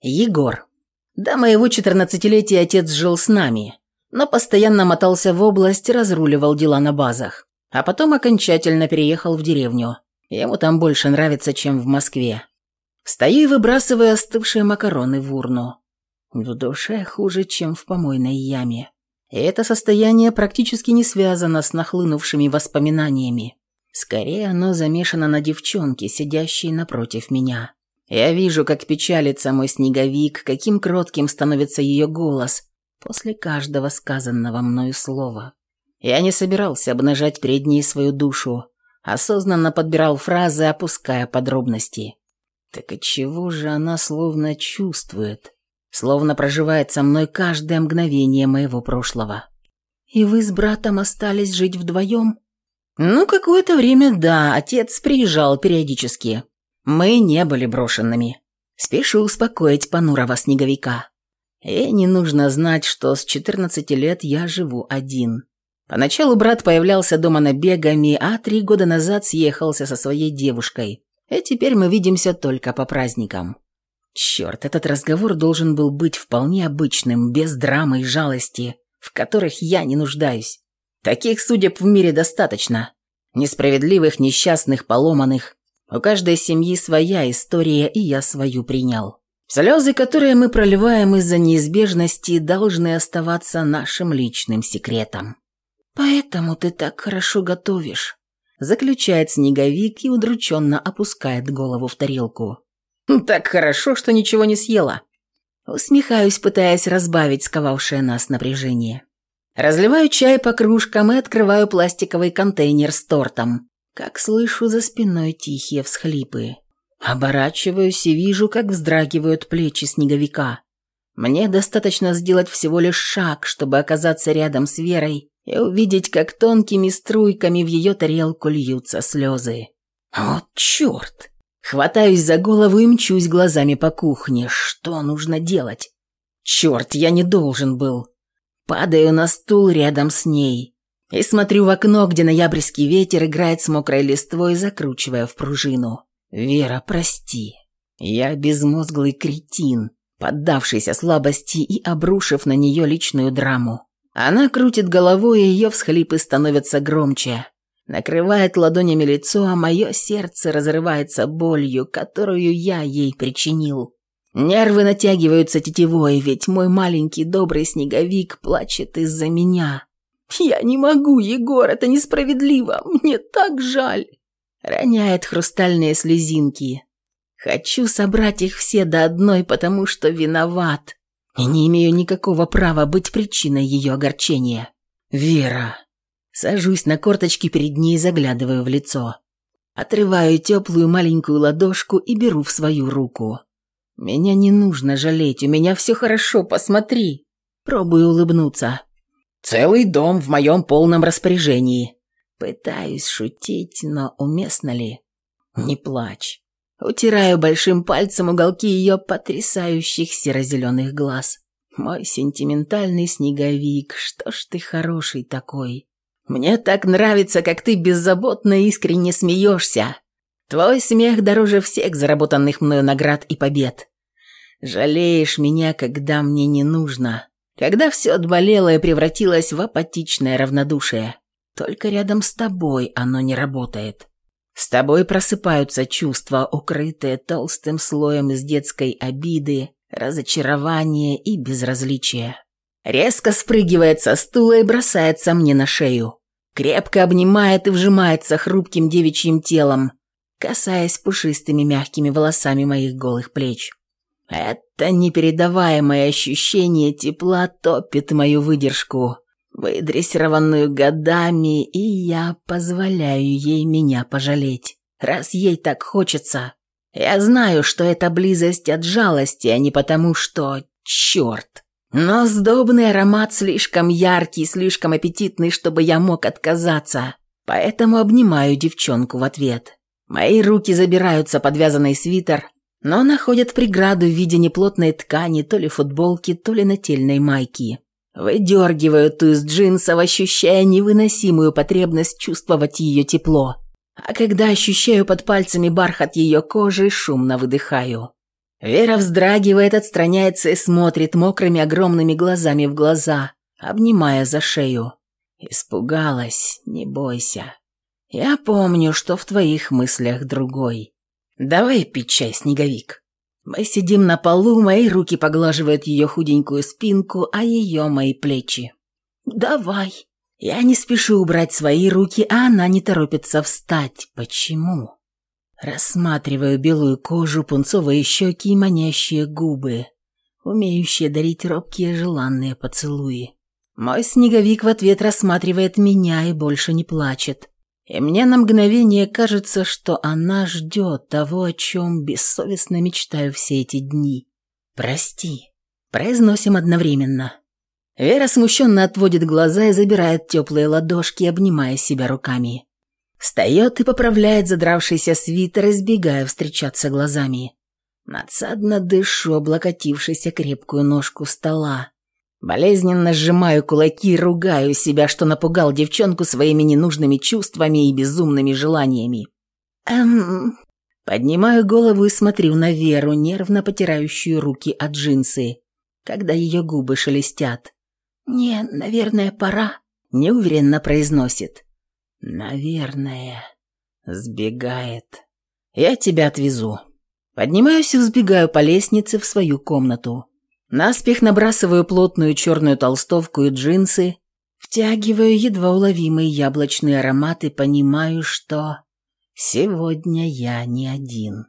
Егор. До моего 14-летия отец жил с нами, но постоянно мотался в область, разруливал дела на базах. А потом окончательно переехал в деревню. Ему там больше нравится, чем в Москве. Стою и выбрасываю остывшие макароны в урну. В душе хуже, чем в помойной яме. И это состояние практически не связано с нахлынувшими воспоминаниями. Скорее, оно замешано на девчонке, сидящей напротив меня. Я вижу, как печалится мой снеговик, каким кротким становится ее голос после каждого сказанного мною слова. Я не собирался обнажать перед ней свою душу, осознанно подбирал фразы, опуская подробности. Так и чего же она словно чувствует, словно проживает со мной каждое мгновение моего прошлого? И вы с братом остались жить вдвоем? Ну, какое-то время, да, отец приезжал периодически. Мы не были брошенными. Спешу успокоить понурого снеговика. И не нужно знать, что с 14 лет я живу один. Поначалу брат появлялся дома набегами, а три года назад съехался со своей девушкой. И теперь мы видимся только по праздникам. Черт, этот разговор должен был быть вполне обычным, без драмы и жалости, в которых я не нуждаюсь. Таких судеб в мире достаточно. Несправедливых, несчастных, поломанных. У каждой семьи своя история, и я свою принял. Слезы, которые мы проливаем из-за неизбежности, должны оставаться нашим личным секретом. «Поэтому ты так хорошо готовишь», – заключает снеговик и удрученно опускает голову в тарелку. «Так хорошо, что ничего не съела». Усмехаюсь, пытаясь разбавить сковавшее нас напряжение. Разливаю чай по кружкам и открываю пластиковый контейнер с тортом. Как слышу за спиной тихие всхлипы. Оборачиваюсь и вижу, как вздрагивают плечи снеговика. Мне достаточно сделать всего лишь шаг, чтобы оказаться рядом с Верой и увидеть, как тонкими струйками в ее тарелку льются слезы. Вот черт! Хватаюсь за голову и мчусь глазами по кухне. Что нужно делать? Черт, я не должен был. Падаю на стул рядом с ней и смотрю в окно, где ноябрьский ветер играет с мокрой листвой, закручивая в пружину. «Вера, прости. Я безмозглый кретин, поддавшийся слабости и обрушив на нее личную драму. Она крутит головой, и ее всхлипы становятся громче. Накрывает ладонями лицо, а мое сердце разрывается болью, которую я ей причинил. Нервы натягиваются тетивой, ведь мой маленький добрый снеговик плачет из-за меня. «Я не могу, Егор, это несправедливо, мне так жаль!» Роняет хрустальные слезинки. Хочу собрать их все до одной, потому что виноват и не имею никакого права быть причиной ее огорчения. Вера. Сажусь на корточки перед ней и заглядываю в лицо. Отрываю теплую маленькую ладошку и беру в свою руку. Меня не нужно жалеть, у меня все хорошо, посмотри. Пробую улыбнуться. Целый дом в моем полном распоряжении. Пытаюсь шутить, но уместно ли? Не плачь. Утираю большим пальцем уголки ее потрясающих серо-зеленых глаз. Мой сентиментальный снеговик, что ж ты хороший такой. Мне так нравится, как ты беззаботно и искренне смеешься. Твой смех дороже всех заработанных мною наград и побед. Жалеешь меня, когда мне не нужно, когда все отболело и превратилось в апатичное равнодушие. Только рядом с тобой оно не работает. С тобой просыпаются чувства, укрытые толстым слоем из детской обиды, разочарования и безразличия. Резко спрыгивает со стула и бросается мне на шею. Крепко обнимает и вжимается хрупким девичьим телом, касаясь пушистыми мягкими волосами моих голых плеч. Это непередаваемое ощущение тепла топит мою выдержку, выдрессированную годами, и я позволяю ей меня пожалеть, раз ей так хочется. Я знаю, что это близость от жалости, а не потому, что... Черт! Но сдобный аромат слишком яркий, слишком аппетитный, чтобы я мог отказаться. Поэтому обнимаю девчонку в ответ. Мои руки забираются под вязаный свитер, но находят преграду в виде неплотной ткани, то ли футболки, то ли нательной майки. Выдергиваю ту из джинсов, ощущая невыносимую потребность чувствовать ее тепло. А когда ощущаю под пальцами бархат ее кожи, шумно выдыхаю. Вера вздрагивает, отстраняется и смотрит мокрыми огромными глазами в глаза, обнимая за шею. Испугалась, не бойся. Я помню, что в твоих мыслях другой. Давай пить чай, снеговик. Мы сидим на полу, мои руки поглаживают ее худенькую спинку, а ее мои плечи. Давай. Я не спешу убрать свои руки, а она не торопится встать. Почему? Рассматриваю белую кожу, пунцовые щеки и манящие губы, умеющие дарить робкие желанные поцелуи. Мой снеговик в ответ рассматривает меня и больше не плачет. И мне на мгновение кажется, что она ждет того, о чем бессовестно мечтаю все эти дни. «Прости», – произносим одновременно. Вера смущенно отводит глаза и забирает теплые ладошки, обнимая себя руками. Встает и поправляет задравшийся свитер, избегая встречаться глазами. Надсадно дышу, облокотившись о крепкую ножку стола. Болезненно сжимаю кулаки и ругаю себя, что напугал девчонку своими ненужными чувствами и безумными желаниями. Эм... Поднимаю голову и смотрю на Веру, нервно потирающую руки от джинсы, когда ее губы шелестят. «Не, наверное, пора», — неуверенно произносит. «Наверное». Сбегает. «Я тебя отвезу». Поднимаюсь и взбегаю по лестнице в свою комнату. Наспех набрасываю плотную черную толстовку и джинсы, втягиваю едва уловимый яблочный аромат и понимаю, что сегодня я не один.